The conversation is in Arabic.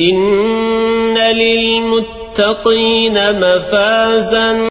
إن للمتقين مفازا